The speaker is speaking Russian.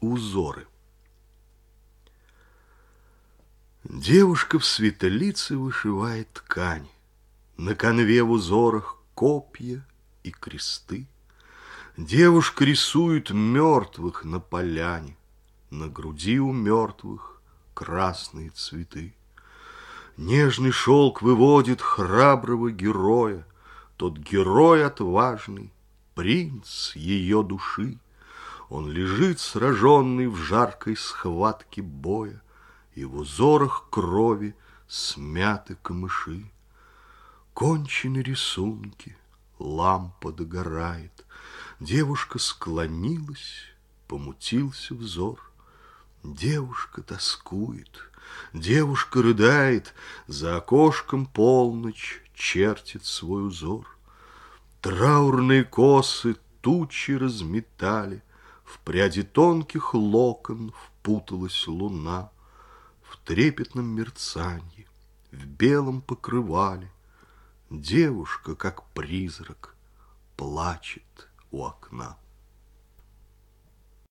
Узоры. Девушка в светлице вышивает ткань. На конве в узорах копья и кресты. Девушка рисует мертвых на поляне, На груди у мертвых красные цветы. Нежный шелк выводит храброго героя, Тот герой отважный, принц ее души. Он лежит сраженный в жаркой схватке боя, И в узорах крови смяты камыши. Кончены рисунки, лампа догорает, Девушка склонилась, помутился взор. Девушка тоскует, девушка рыдает, За окошком полночь чертит свой узор. Траурные косы тучи разметали, В пряди тонких локон впуталась луна, В трепетном мерцанье, в белом покрывале Девушка, как призрак, плачет у окна.